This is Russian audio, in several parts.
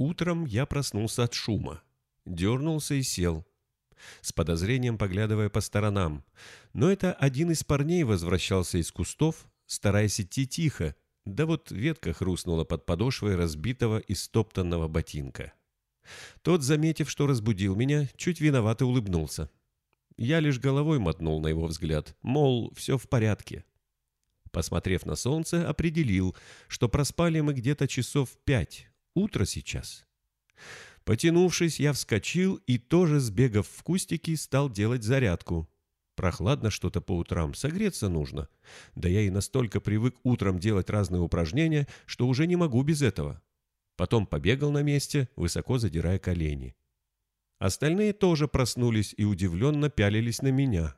Утром я проснулся от шума. Дернулся и сел. С подозрением поглядывая по сторонам. Но это один из парней возвращался из кустов, стараясь идти тихо, да вот ветка хрустнула под подошвой разбитого и стоптанного ботинка. Тот, заметив, что разбудил меня, чуть виновато улыбнулся. Я лишь головой мотнул на его взгляд, мол, все в порядке. Посмотрев на солнце, определил, что проспали мы где-то часов пять, утро сейчас. Потянувшись, я вскочил и тоже, сбегав в кустики, стал делать зарядку. Прохладно что-то по утрам, согреться нужно. Да я и настолько привык утром делать разные упражнения, что уже не могу без этого. Потом побегал на месте, высоко задирая колени. Остальные тоже проснулись и удивленно пялились на меня.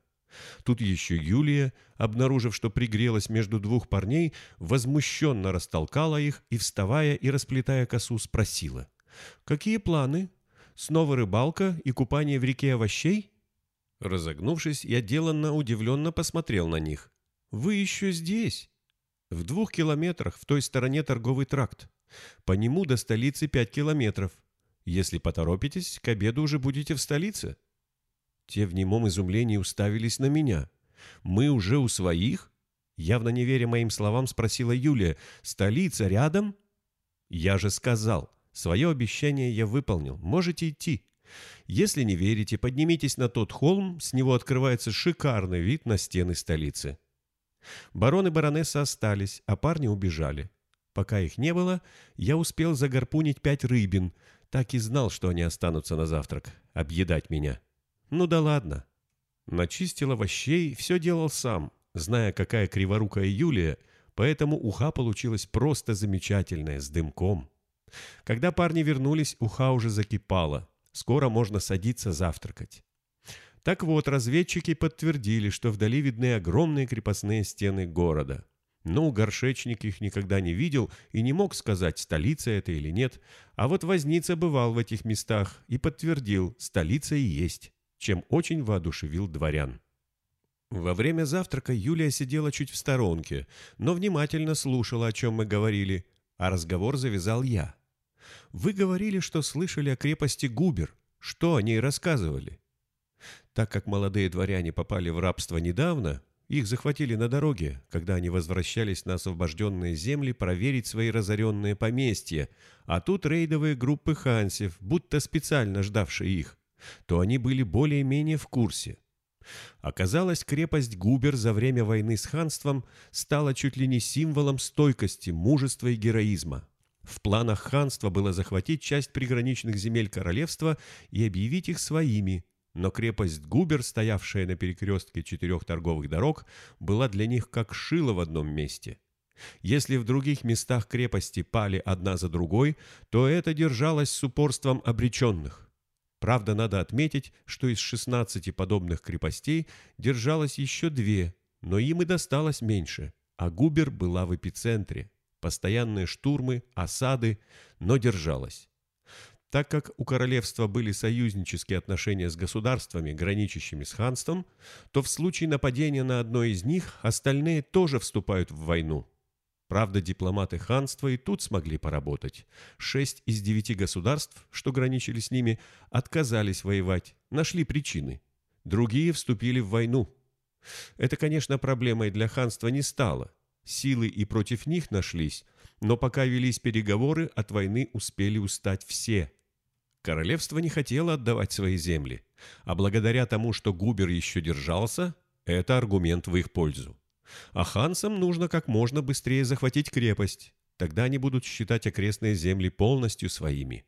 Тут еще Юлия, обнаружив, что пригрелась между двух парней, возмущенно растолкала их и, вставая и расплетая косу, спросила. «Какие планы? Снова рыбалка и купание в реке овощей?» Разогнувшись, я деланно удивленно посмотрел на них. «Вы еще здесь?» «В двух километрах в той стороне торговый тракт. По нему до столицы пять километров. Если поторопитесь, к обеду уже будете в столице». Те в немом изумлении уставились на меня. «Мы уже у своих?» Явно не веря моим словам, спросила Юлия. «Столица рядом?» «Я же сказал. Свое обещание я выполнил. Можете идти. Если не верите, поднимитесь на тот холм, с него открывается шикарный вид на стены столицы». Барон и баронесса остались, а парни убежали. Пока их не было, я успел загорпунить пять рыбин, так и знал, что они останутся на завтрак, объедать меня. Ну да ладно. Начистил овощей, все делал сам, зная, какая криворукая Юлия, поэтому уха получилась просто замечательная, с дымком. Когда парни вернулись, уха уже закипала. Скоро можно садиться завтракать. Так вот, разведчики подтвердили, что вдали видны огромные крепостные стены города. Ну, горшечник их никогда не видел и не мог сказать, столица это или нет, а вот возница бывал в этих местах и подтвердил, столица и есть, чем очень воодушевил дворян. Во время завтрака Юлия сидела чуть в сторонке, но внимательно слушала, о чем мы говорили, а разговор завязал я. «Вы говорили, что слышали о крепости Губер. Что о ней рассказывали?» Так как молодые дворяне попали в рабство недавно, их захватили на дороге, когда они возвращались на освобожденные земли проверить свои разоренные поместья, а тут рейдовые группы хансев, будто специально ждавшие их, то они были более-менее в курсе. Оказалось, крепость Губер за время войны с ханством стала чуть ли не символом стойкости, мужества и героизма. В планах ханства было захватить часть приграничных земель королевства и объявить их своими, но крепость Губер, стоявшая на перекрестке четырех торговых дорог, была для них как шило в одном месте. Если в других местах крепости пали одна за другой, то это держалось с упорством обреченных. Правда, надо отметить, что из 16 подобных крепостей держалось еще две, но им и досталось меньше, а Губер была в эпицентре. Постоянные штурмы, осады, но держалась. Так как у королевства были союзнические отношения с государствами, граничащими с ханством, то в случае нападения на одно из них остальные тоже вступают в войну. Правда, дипломаты ханства и тут смогли поработать. Шесть из девяти государств, что граничили с ними, отказались воевать, нашли причины. Другие вступили в войну. Это, конечно, проблемой для ханства не стало. Силы и против них нашлись, но пока велись переговоры, от войны успели устать все – Королевство не хотело отдавать свои земли, а благодаря тому, что Губер еще держался, это аргумент в их пользу. А хансам нужно как можно быстрее захватить крепость, тогда они будут считать окрестные земли полностью своими.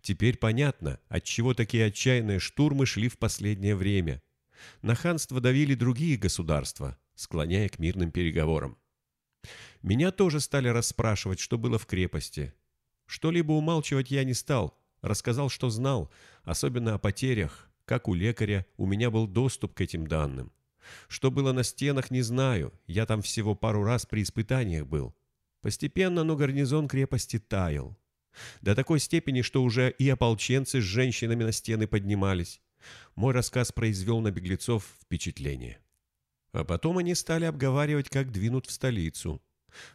Теперь понятно, отчего такие отчаянные штурмы шли в последнее время. На ханство давили другие государства, склоняя к мирным переговорам. Меня тоже стали расспрашивать, что было в крепости. Что-либо умалчивать я не стал, Рассказал, что знал, особенно о потерях. Как у лекаря, у меня был доступ к этим данным. Что было на стенах, не знаю. Я там всего пару раз при испытаниях был. Постепенно, но гарнизон крепости таял. До такой степени, что уже и ополченцы с женщинами на стены поднимались. Мой рассказ произвел на беглецов впечатление. А потом они стали обговаривать, как двинут в столицу.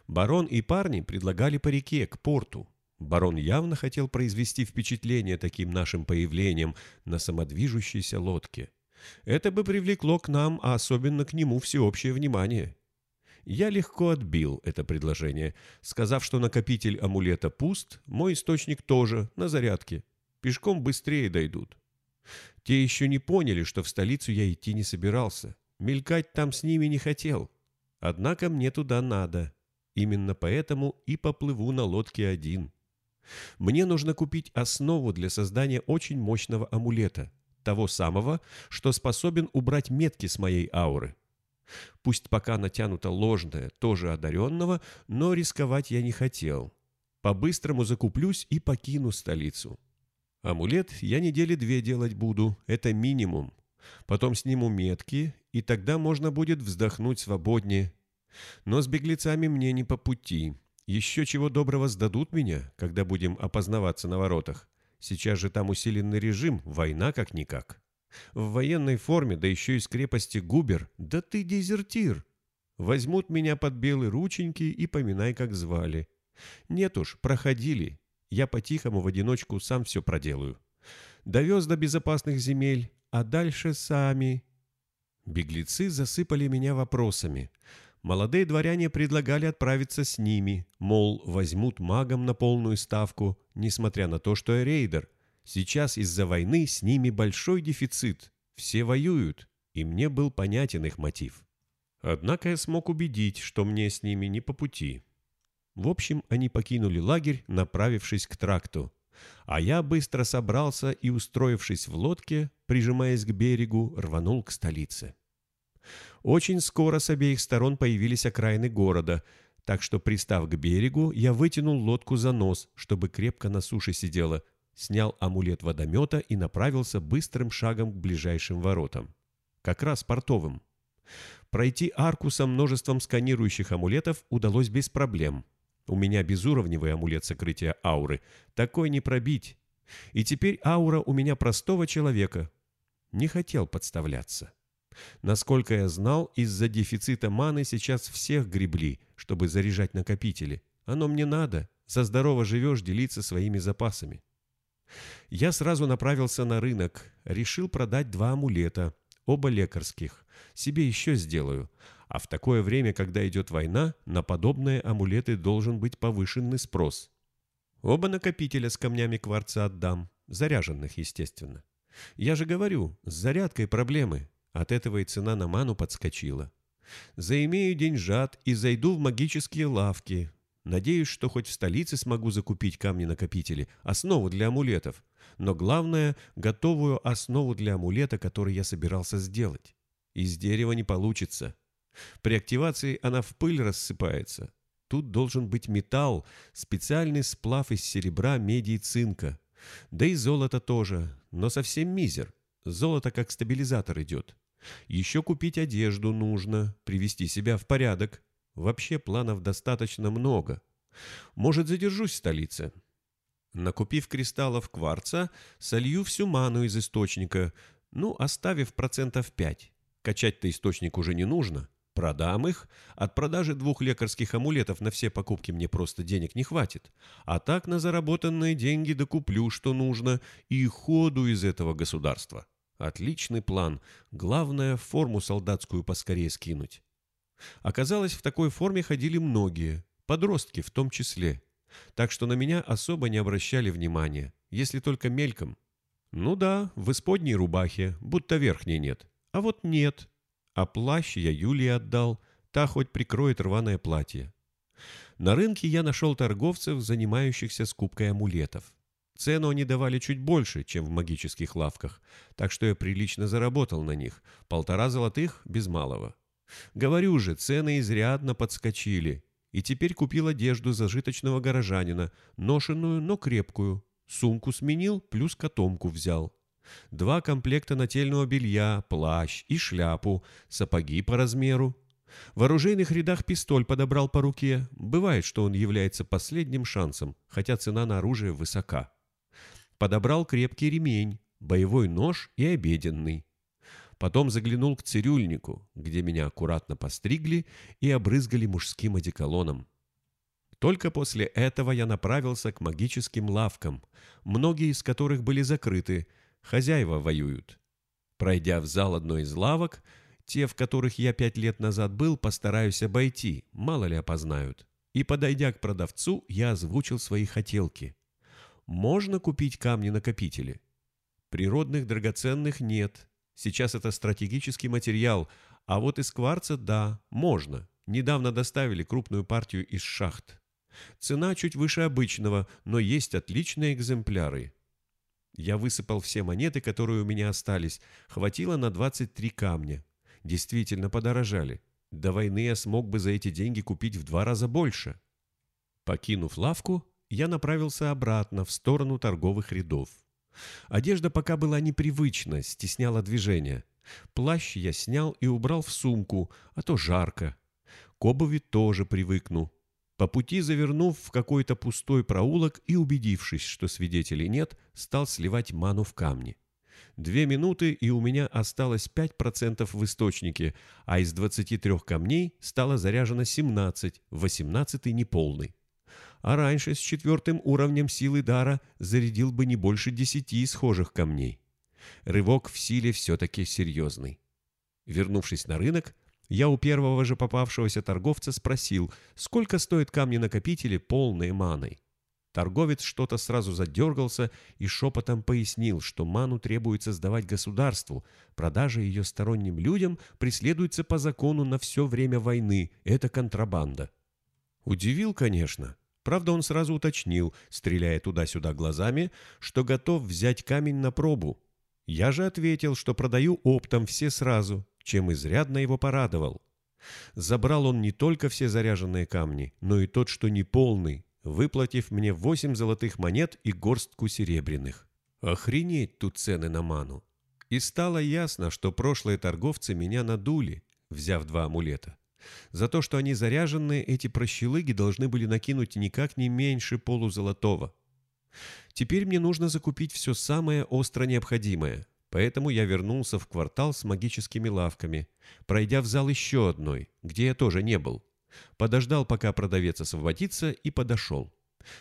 Барон и парни предлагали по реке, к порту. Барон явно хотел произвести впечатление таким нашим появлением на самодвижущейся лодке. Это бы привлекло к нам, а особенно к нему, всеобщее внимание. Я легко отбил это предложение, сказав, что накопитель амулета пуст, мой источник тоже, на зарядке. Пешком быстрее дойдут. Те еще не поняли, что в столицу я идти не собирался. Мелькать там с ними не хотел. Однако мне туда надо. Именно поэтому и поплыву на лодке один. Мне нужно купить основу для создания очень мощного амулета, того самого, что способен убрать метки с моей ауры. Пусть пока натянуто ложное, тоже одаренного, но рисковать я не хотел. По-быстрому закуплюсь и покину столицу. Амулет я недели две делать буду, это минимум. Потом сниму метки, и тогда можно будет вздохнуть свободнее. Но с беглецами мне не по пути. Еще чего доброго сдадут меня, когда будем опознаваться на воротах. Сейчас же там усиленный режим, война как-никак. В военной форме, да еще из крепости Губер, да ты дезертир. Возьмут меня под белые рученьки и поминай, как звали. Нет уж, проходили. Я по-тихому в одиночку сам все проделаю. Довез до безопасных земель, а дальше сами. Беглецы засыпали меня вопросами. Молодые дворяне предлагали отправиться с ними, мол, возьмут магом на полную ставку, несмотря на то, что я рейдер. Сейчас из-за войны с ними большой дефицит. Все воюют, и мне был понятен их мотив. Однако я смог убедить, что мне с ними не по пути. В общем, они покинули лагерь, направившись к тракту. А я быстро собрался и, устроившись в лодке, прижимаясь к берегу, рванул к столице. Очень скоро с обеих сторон появились окраины города, так что, пристав к берегу, я вытянул лодку за нос, чтобы крепко на суше сидела, снял амулет водомета и направился быстрым шагом к ближайшим воротам. Как раз портовым. Пройти арку со множеством сканирующих амулетов удалось без проблем. У меня безуровневый амулет сокрытия ауры. Такой не пробить. И теперь аура у меня простого человека. Не хотел подставляться. Насколько я знал, из-за дефицита маны сейчас всех гребли, чтобы заряжать накопители. Оно мне надо. За здорово живешь делиться своими запасами. Я сразу направился на рынок. Решил продать два амулета. Оба лекарских. Себе еще сделаю. А в такое время, когда идет война, на подобные амулеты должен быть повышенный спрос. Оба накопителя с камнями кварца отдам. Заряженных, естественно. Я же говорю, с зарядкой проблемы. От этого и цена на ману подскочила. Заимею деньжат и зайду в магические лавки. Надеюсь, что хоть в столице смогу закупить камни-накопители, основу для амулетов. Но главное, готовую основу для амулета, который я собирался сделать. Из дерева не получится. При активации она в пыль рассыпается. Тут должен быть металл, специальный сплав из серебра, меди и цинка. Да и золото тоже, но совсем мизер. Золото как стабилизатор идет. Еще купить одежду нужно, привести себя в порядок. Вообще планов достаточно много. Может, задержусь в столице. Накупив кристаллов кварца, солью всю ману из источника, ну, оставив процентов пять. Качать-то источник уже не нужно. Продам их. От продажи двух лекарских амулетов на все покупки мне просто денег не хватит. А так на заработанные деньги докуплю, что нужно, и ходу из этого государства. Отличный план. Главное, форму солдатскую поскорее скинуть. Оказалось, в такой форме ходили многие, подростки в том числе. Так что на меня особо не обращали внимания, если только мельком. Ну да, в исподней рубахе, будто верхней нет. А вот нет. А плащ я Юлии отдал, та хоть прикроет рваное платье. На рынке я нашел торговцев, занимающихся скупкой амулетов. Цену они давали чуть больше, чем в магических лавках, так что я прилично заработал на них, полтора золотых без малого. Говорю же, цены изрядно подскочили, и теперь купил одежду зажиточного горожанина, ношенную, но крепкую. Сумку сменил, плюс котомку взял. Два комплекта нательного белья, плащ и шляпу, сапоги по размеру. В оружейных рядах пистоль подобрал по руке. Бывает, что он является последним шансом, хотя цена на оружие высока. Подобрал крепкий ремень, боевой нож и обеденный. Потом заглянул к цирюльнику, где меня аккуратно постригли и обрызгали мужским одеколоном. Только после этого я направился к магическим лавкам, многие из которых были закрыты, хозяева воюют. Пройдя в зал одной из лавок, те, в которых я пять лет назад был, постараюсь обойти, мало ли опознают. И, подойдя к продавцу, я озвучил свои хотелки. Можно купить камни-накопители? Природных драгоценных нет. Сейчас это стратегический материал, а вот из кварца – да, можно. Недавно доставили крупную партию из шахт. Цена чуть выше обычного, но есть отличные экземпляры. Я высыпал все монеты, которые у меня остались. Хватило на 23 камня. Действительно подорожали. До войны я смог бы за эти деньги купить в два раза больше. Покинув лавку, я направился обратно в сторону торговых рядов. Одежда пока была непривычна, стесняла движение. Плащ я снял и убрал в сумку, а то жарко. К обуви тоже привыкну. По пути завернув в какой-то пустой проулок и убедившись, что свидетелей нет, стал сливать ману в камни. Две минуты, и у меня осталось 5% в источнике, а из 23 камней стало заряжено 17, 18 неполный. А раньше с четвертым уровнем силы дара зарядил бы не больше 10 схожих камней. Рывок в силе все-таки серьезный. Вернувшись на рынок, я у первого же попавшегося торговца спросил, сколько стоят камни-накопители, полные маной. Торговец что-то сразу задергался и шепотом пояснил, что ману требуется сдавать государству, продажа ее сторонним людям преследуется по закону на все время войны, это контрабанда. Удивил, конечно. Правда, он сразу уточнил, стреляя туда-сюда глазами, что готов взять камень на пробу. Я же ответил, что продаю оптом все сразу, чем изрядно его порадовал. Забрал он не только все заряженные камни, но и тот, что неполный, выплатив мне восемь золотых монет и горстку серебряных. Охренеть тут цены на ману. И стало ясно, что прошлые торговцы меня надули, взяв два амулета. За то, что они заряженные, эти прощелыги должны были накинуть никак не меньше полузолотого. Теперь мне нужно закупить все самое остро необходимое, поэтому я вернулся в квартал с магическими лавками, пройдя в зал еще одной, где я тоже не был. Подождал, пока продавец освободится, и подошел.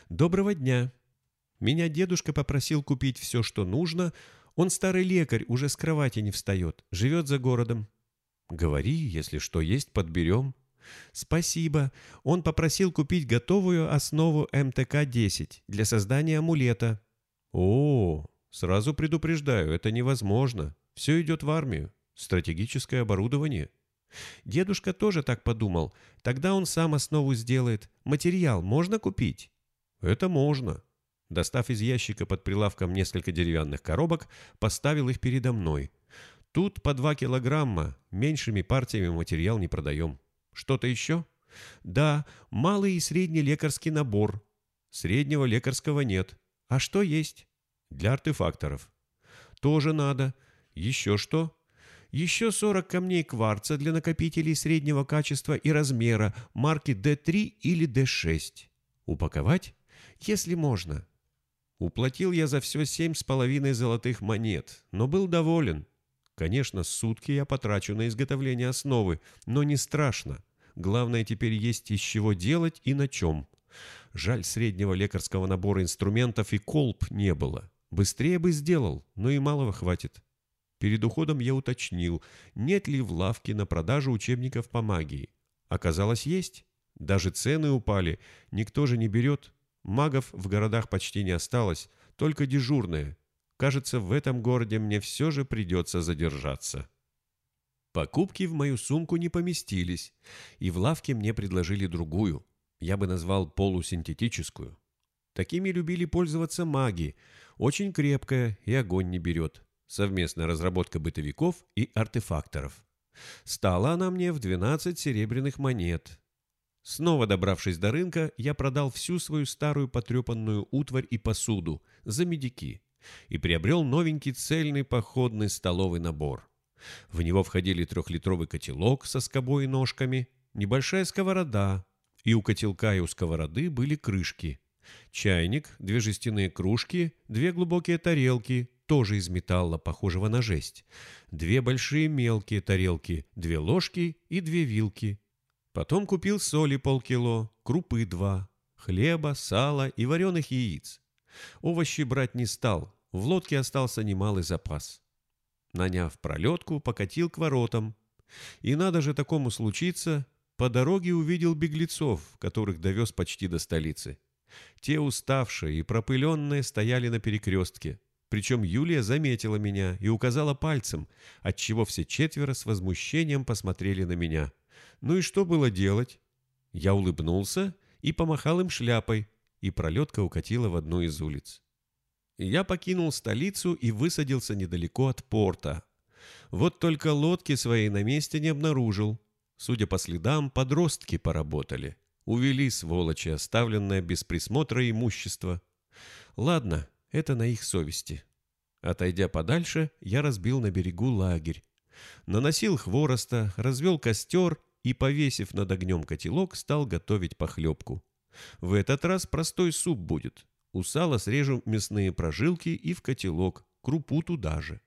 «Доброго дня!» Меня дедушка попросил купить все, что нужно. Он старый лекарь, уже с кровати не встает, живет за городом. «Говори, если что есть, подберем». «Спасибо. Он попросил купить готовую основу МТК-10 для создания амулета». «О, сразу предупреждаю, это невозможно. Все идет в армию. Стратегическое оборудование». Дедушка тоже так подумал. Тогда он сам основу сделает. Материал можно купить? Это можно. Достав из ящика под прилавком несколько деревянных коробок, поставил их передо мной. Тут по два килограмма, меньшими партиями материал не продаем. Что-то еще? Да, малый и средний лекарский набор. Среднего лекарского нет. А что есть? Для артефакторов. Тоже надо. Еще что? Еще 40 камней кварца для накопителей среднего качества и размера марки D3 или D6. Упаковать? Если можно. Уплатил я за все семь с половиной золотых монет, но был доволен. Конечно, сутки я потрачу на изготовление основы, но не страшно. Главное теперь есть из чего делать и на чем. Жаль, среднего лекарского набора инструментов и колб не было. Быстрее бы сделал, но и малого хватит. Перед уходом я уточнил, нет ли в лавке на продажу учебников по магии. Оказалось, есть. Даже цены упали, никто же не берет. Магов в городах почти не осталось, только дежурные. Кажется, в этом городе мне все же придется задержаться. Покупки в мою сумку не поместились, и в лавке мне предложили другую. Я бы назвал полусинтетическую. Такими любили пользоваться маги. Очень крепкая и огонь не берет совместная разработка бытовиков и артефакторов. Стала она мне в 12 серебряных монет. Снова добравшись до рынка, я продал всю свою старую потрепанную утварь и посуду за медики и приобрел новенький цельный походный столовый набор. В него входили трехлитровый котелок со скобой и ножками, небольшая сковорода, и у котелка и у сковороды были крышки. Чайник, две жестяные кружки, две глубокие тарелки, тоже из металла, похожего на жесть. Две большие мелкие тарелки, две ложки и две вилки. Потом купил соли полкило, крупы два. хлеба, сала и вареных яиц. Овощи брать не стал, в лодке остался немалый запас. Наняв пролетку, покатил к воротам. И надо же такому случиться, по дороге увидел беглецов, которых довез почти до столицы. Те уставшие и пропыленные стояли на перекрестке. Причем Юлия заметила меня и указала пальцем, отчего все четверо с возмущением посмотрели на меня. Ну и что было делать? Я улыбнулся и помахал им шляпой, и пролетка укатила в одну из улиц. Я покинул столицу и высадился недалеко от порта. Вот только лодки своей на месте не обнаружил. Судя по следам, подростки поработали. Увели, сволочи, оставленное без присмотра имущество. Ладно, это на их совести. Отойдя подальше, я разбил на берегу лагерь. Наносил хвороста, развел костер и, повесив над огнем котелок, стал готовить похлебку. В этот раз простой суп будет. У сала срежу мясные прожилки и в котелок, крупу туда же.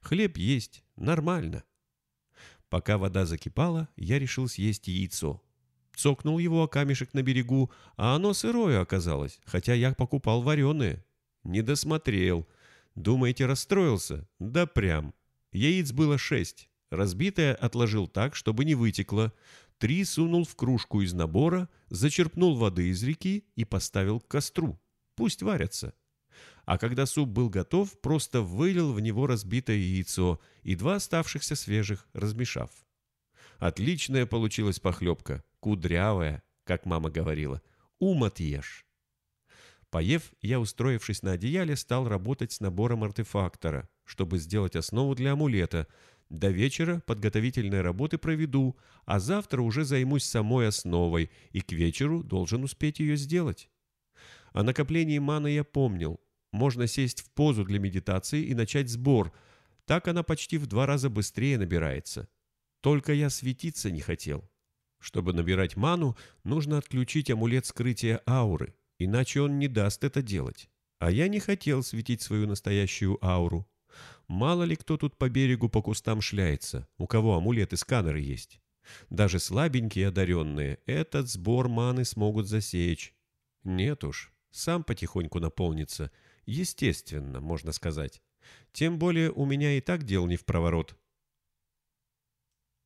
Хлеб есть, нормально. Пока вода закипала, я решил съесть яйцо. Цокнул его о камешек на берегу, а оно сырое оказалось, хотя я покупал вареное. Не досмотрел. Думаете, расстроился? Да прям. Яиц было шесть. Разбитое отложил так, чтобы не вытекло. Три сунул в кружку из набора, зачерпнул воды из реки и поставил к костру. Пусть варятся. А когда суп был готов, просто вылил в него разбитое яйцо и два оставшихся свежих, размешав. Отличная получилась похлебка, кудрявая, как мама говорила. Ум отъешь. Поев, я, устроившись на одеяле, стал работать с набором артефактора, чтобы сделать основу для амулета – до вечера подготовительные работы проведу, а завтра уже займусь самой основой и к вечеру должен успеть ее сделать. О накоплении маны я помнил. Можно сесть в позу для медитации и начать сбор. Так она почти в два раза быстрее набирается. Только я светиться не хотел. Чтобы набирать ману, нужно отключить амулет скрытия ауры, иначе он не даст это делать. А я не хотел светить свою настоящую ауру. Мало ли кто тут по берегу по кустам шляется, у кого амулеты сканеры есть. Даже слабенькие одаренные этот сбор маны смогут засечь. Нет уж, сам потихоньку наполнится. Естественно, можно сказать. Тем более у меня и так дел не в проворот.